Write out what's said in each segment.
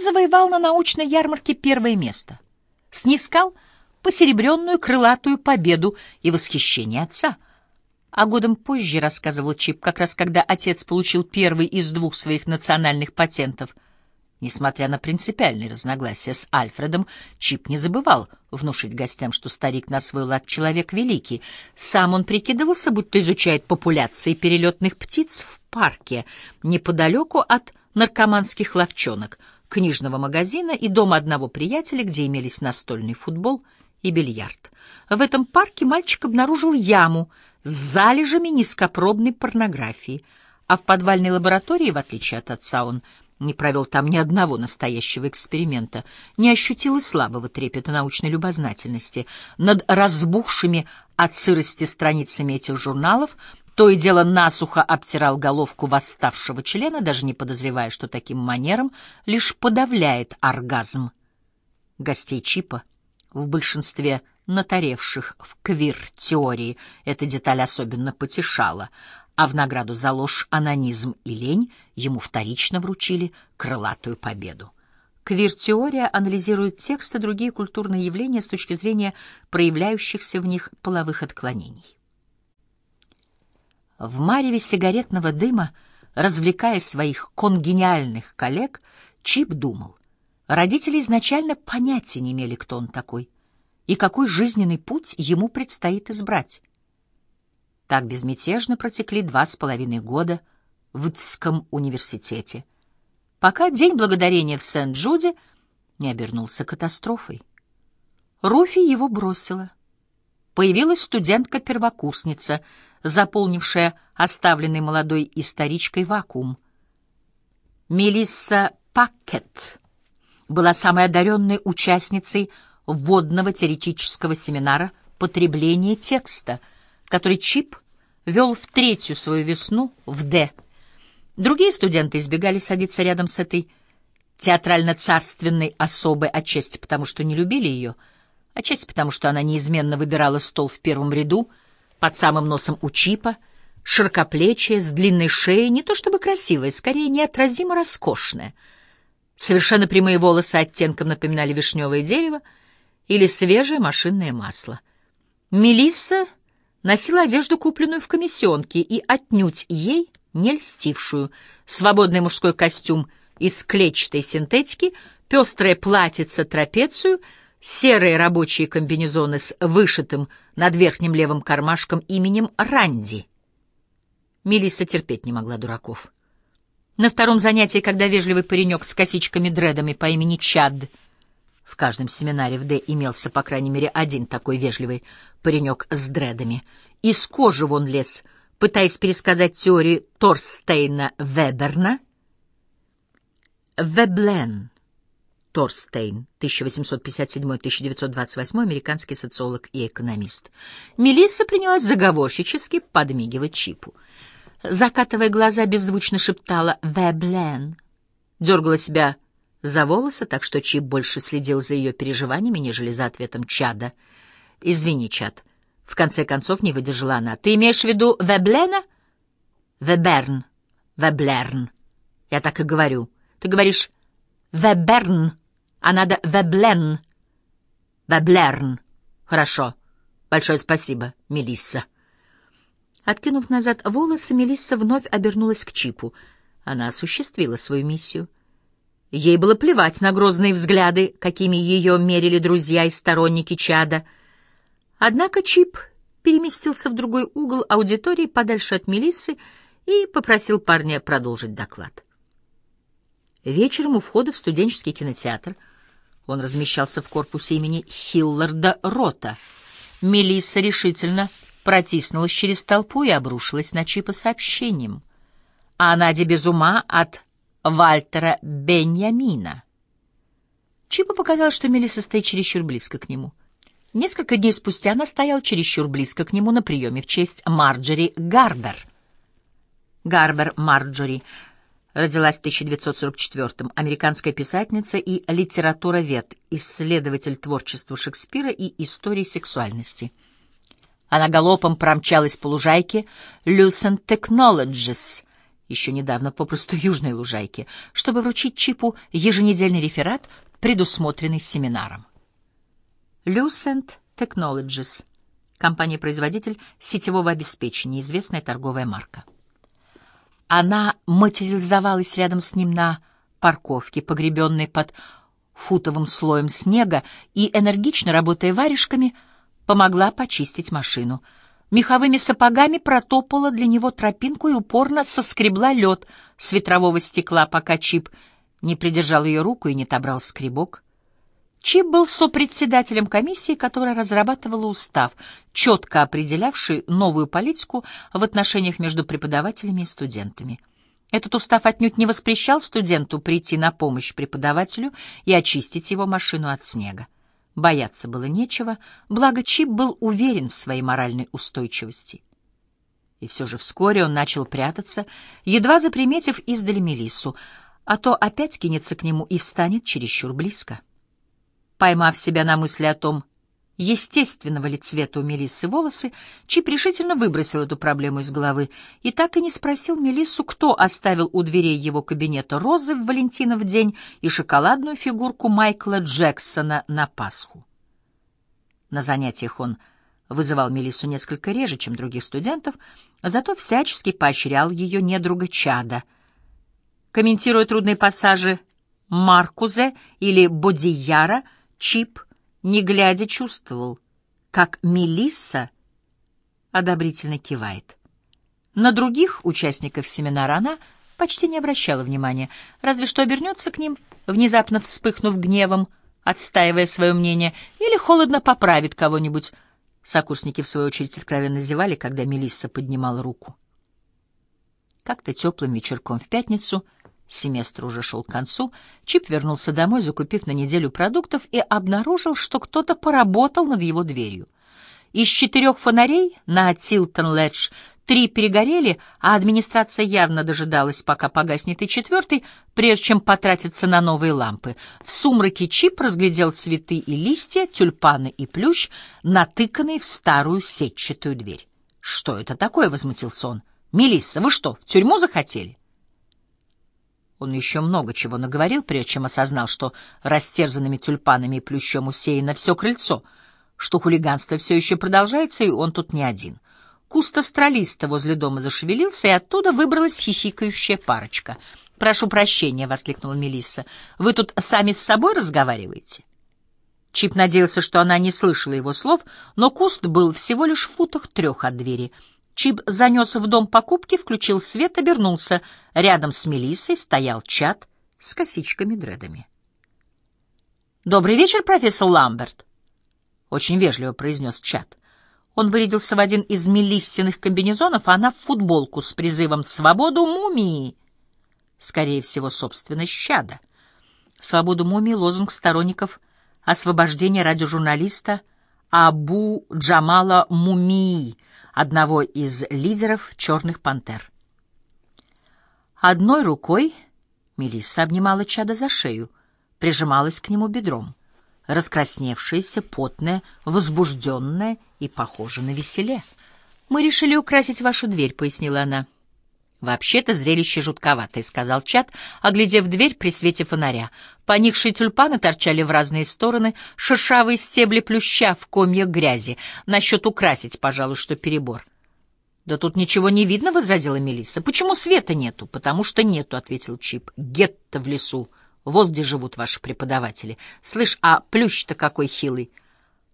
завоевал на научной ярмарке первое место. Снискал посеребренную крылатую победу и восхищение отца. А годом позже, рассказывал Чип, как раз когда отец получил первый из двух своих национальных патентов — Несмотря на принципиальные разногласия с Альфредом, Чип не забывал внушить гостям, что старик на свой лад человек великий. Сам он прикидывался, будто изучает популяции перелетных птиц в парке, неподалеку от наркоманских ловчонок, книжного магазина и дома одного приятеля, где имелись настольный футбол и бильярд. В этом парке мальчик обнаружил яму с залежами низкопробной порнографии, а в подвальной лаборатории, в отличие от отца, он не провел там ни одного настоящего эксперимента, не ощутил и слабого трепета научной любознательности. Над разбухшими от сырости страницами этих журналов то и дело насухо обтирал головку восставшего члена, даже не подозревая, что таким манером лишь подавляет оргазм. Гостей Чипа, в большинстве натаревших в квир-теории, эта деталь особенно потешала — а в награду за ложь, анонизм и лень ему вторично вручили крылатую победу. Квир-теория анализирует текст и другие культурные явления с точки зрения проявляющихся в них половых отклонений. В мареве сигаретного дыма, развлекая своих конгениальных коллег, Чип думал, родители изначально понятия не имели, кто он такой и какой жизненный путь ему предстоит избрать. Так безмятежно протекли два с половиной года в Тском университете, пока День Благодарения в Сент-Джуде не обернулся катастрофой. Руфи его бросила. Появилась студентка-первокурсница, заполнившая оставленный молодой историчкой вакуум. Мелисса Пакет была самой одаренной участницей вводного теоретического семинара «Потребление текста», который Чип вел в третью свою весну в «Д». Другие студенты избегали садиться рядом с этой театрально-царственной особой отчасти потому, что не любили ее, отчасти потому, что она неизменно выбирала стол в первом ряду, под самым носом у Чипа, широкоплечья, с длинной шеей, не то чтобы красивая, скорее неотразимо роскошная. Совершенно прямые волосы оттенком напоминали вишневое дерево или свежее машинное масло. Мелисса носила одежду, купленную в комиссионке, и отнюдь ей не льстившую. Свободный мужской костюм из клетчатой синтетики, пестрое платьице трапецию, серые рабочие комбинезоны с вышитым над верхним левым кармашком именем Ранди. Мелисса терпеть не могла дураков. На втором занятии, когда вежливый паренек с косичками-дредами по имени Чад — в каждом семинаре в Д имелся, по крайней мере, один такой вежливый паренек с дредами. Из кожи вон лез, пытаясь пересказать теорию Торстейна Веберна. Веблен. Торстейн, 1857-1928, американский социолог и экономист. Мелисса принялась заговорщически подмигивать Чипу. Закатывая глаза, беззвучно шептала «Веблен». Дергала себя за волосы, так что Чип больше следил за ее переживаниями, нежели за ответом Чада. «Извини, Чад». В конце концов не выдержала она. «Ты имеешь в виду Веблена?» «Веберн». «Веблерн». Я так и говорю. Ты говоришь «Веберн», а надо «Веблен». «Веблерн». Хорошо. Большое спасибо, Мелисса. Откинув назад волосы, Мелисса вновь обернулась к Чипу. Она осуществила свою миссию — Ей было плевать на грозные взгляды, какими ее мерили друзья и сторонники чада. Однако Чип переместился в другой угол аудитории подальше от Мелиссы и попросил парня продолжить доклад. Вечером у входа в студенческий кинотеатр он размещался в корпусе имени Хилларда Рота. Мелисса решительно протиснулась через толпу и обрушилась на Чипа сообщением. А Надя без ума от Вальтера Беньямина. Чипу показалось, что Мелисса стоит чересчур близко к нему. Несколько дней спустя она стояла чересчур близко к нему на приеме в честь Марджори Гарбер. Гарбер Марджори родилась в 1944-м, американская писательница и литературовед, исследователь творчества Шекспира и истории сексуальности. Она галопом промчалась по лужайке Lucent Technologies — еще недавно попросту Южной Лужайке, чтобы вручить Чипу еженедельный реферат, предусмотренный семинаром. Lucent Technologies, компания-производитель сетевого обеспечения, известная торговая марка. Она материализовалась рядом с ним на парковке, погребенной под футовым слоем снега, и, энергично работая варежками, помогла почистить машину. Меховыми сапогами протопала для него тропинку и упорно соскребла лед с ветрового стекла, пока Чип не придержал ее руку и не отобрал скребок. Чип был сопредседателем комиссии, которая разрабатывала устав, четко определявший новую политику в отношениях между преподавателями и студентами. Этот устав отнюдь не воспрещал студенту прийти на помощь преподавателю и очистить его машину от снега. Бояться было нечего, благо Чип был уверен в своей моральной устойчивости. И все же вскоре он начал прятаться, едва заприметив издали Мелиссу, а то опять кинется к нему и встанет чересчур близко. Поймав себя на мысли о том, естественного ли цвета у Мелиссы волосы, Чип решительно выбросил эту проблему из головы и так и не спросил Мелиссу, кто оставил у дверей его кабинета розы в Валентинов день и шоколадную фигурку Майкла Джексона на Пасху. На занятиях он вызывал Мелиссу несколько реже, чем других студентов, зато всячески поощрял ее недруга Чада. Комментируя трудные пассажи Маркузе или Бодияра, Чип, не глядя, чувствовал, как Мелисса одобрительно кивает. На других участников семинара она почти не обращала внимания, разве что обернется к ним, внезапно вспыхнув гневом, отстаивая свое мнение, или холодно поправит кого-нибудь. Сокурсники, в свою очередь, откровенно зевали, когда Мелисса поднимала руку. Как-то теплым вечерком в пятницу — Семестр уже шел к концу. Чип вернулся домой, закупив на неделю продуктов, и обнаружил, что кто-то поработал над его дверью. Из четырех фонарей на Тилтон-Ледж три перегорели, а администрация явно дожидалась, пока погаснет и четвертый, прежде чем потратиться на новые лампы. В сумраке Чип разглядел цветы и листья, тюльпаны и плющ, натыканные в старую сетчатую дверь. «Что это такое?» — возмутился он. «Мелисса, вы что, в тюрьму захотели?» Он еще много чего наговорил, прежде чем осознал, что растерзанными тюльпанами и плющом усеяно все крыльцо, что хулиганство все еще продолжается, и он тут не один. Куст астралиста возле дома зашевелился, и оттуда выбралась хихикающая парочка. «Прошу прощения», — воскликнула Мелисса. «Вы тут сами с собой разговариваете?» Чип надеялся, что она не слышала его слов, но куст был всего лишь в футах трех от двери — Чип занес в дом покупки, включил свет, обернулся. Рядом с Мелиссой стоял чат с косичками-дредами. «Добрый вечер, профессор Ламберт», — очень вежливо произнес чат. Он вырядился в один из мелиссиных комбинезонов, а она в футболку с призывом «Свободу мумии!» Скорее всего, собственность чада. «Свободу мумии» — лозунг сторонников освобождения радиожурналиста Абу Джамала Мумии — одного из лидеров «Черных пантер». Одной рукой Мелисса обнимала чада за шею, прижималась к нему бедром, раскрасневшаяся, потная, возбужденная и похожа на веселе. «Мы решили украсить вашу дверь», — пояснила она. «Вообще-то зрелище жутковатое», — сказал Чат, оглядев дверь при свете фонаря. Поникшие тюльпаны торчали в разные стороны, шершавые стебли плюща в комьях грязи. Насчет украсить, пожалуй, что перебор. «Да тут ничего не видно», — возразила Мелисса. «Почему света нету?» «Потому что нету», — ответил Чип. «Гетто в лесу. Вот где живут ваши преподаватели. Слышь, а плющ-то какой хилый!»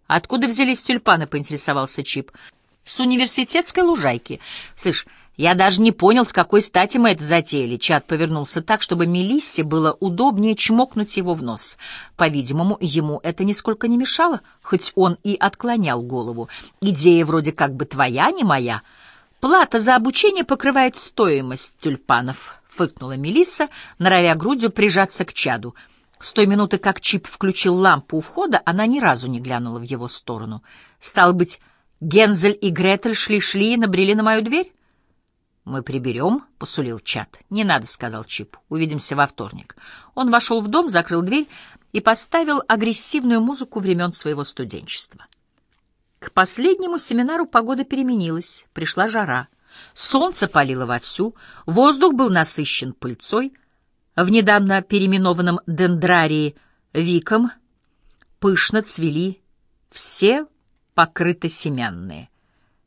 «Откуда взялись тюльпаны?» — поинтересовался Чип. «С университетской лужайки. Слышь, я даже не понял, с какой стати мы это затеяли. Чат повернулся так, чтобы Мелиссе было удобнее чмокнуть его в нос. По-видимому, ему это нисколько не мешало, хоть он и отклонял голову. Идея вроде как бы твоя, не моя. Плата за обучение покрывает стоимость тюльпанов, фыркнула Мелисса, норовя грудью прижаться к чаду. С той минуты, как Чип включил лампу у входа, она ни разу не глянула в его сторону. Стал быть, Гензель и Гретель шли-шли и набрели на мою дверь? «Мы приберем», — посулил Чат. «Не надо», — сказал Чип. «Увидимся во вторник». Он вошел в дом, закрыл дверь и поставил агрессивную музыку времен своего студенчества. К последнему семинару погода переменилась, пришла жара. Солнце палило вовсю, воздух был насыщен пыльцой. В недавно переименованном дендрарии Виком пышно цвели все покрытосемянные.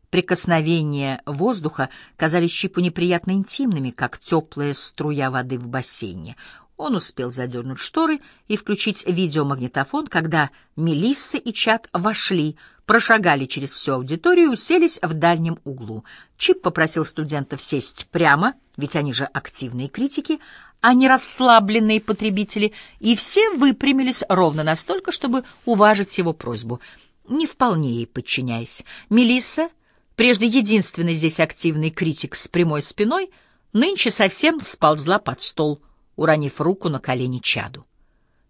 Прикосновения воздуха казались Чипу неприятно интимными, как теплая струя воды в бассейне. Он успел задернуть шторы и включить видеомагнитофон, когда Мелисса и Чат вошли, прошагали через всю аудиторию и уселись в дальнем углу. Чип попросил студентов сесть прямо, ведь они же активные критики, а не расслабленные потребители, и все выпрямились ровно настолько, чтобы уважить его просьбу, не вполне ей подчиняясь. Мелисса, прежде единственный здесь активный критик с прямой спиной, нынче совсем сползла под стол — уронив руку на колени чаду.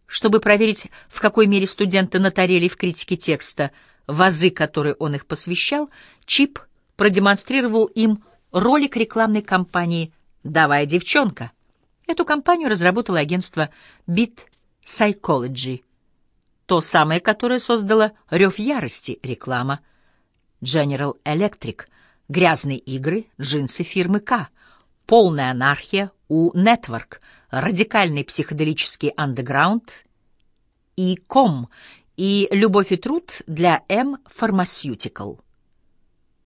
Чтобы проверить, в какой мере студенты натарели в критике текста вазы, которые он их посвящал, Чип продемонстрировал им ролик рекламной кампании «Давай, девчонка». Эту кампанию разработало агентство Beat Psychology, то самое, которое создало «Рев ярости» реклама, General Electric, грязные игры, джинсы фирмы К, полная анархия у Network — радикальный психоделический андеграунд и ком, и любовь и труд для М. Pharmaceutical.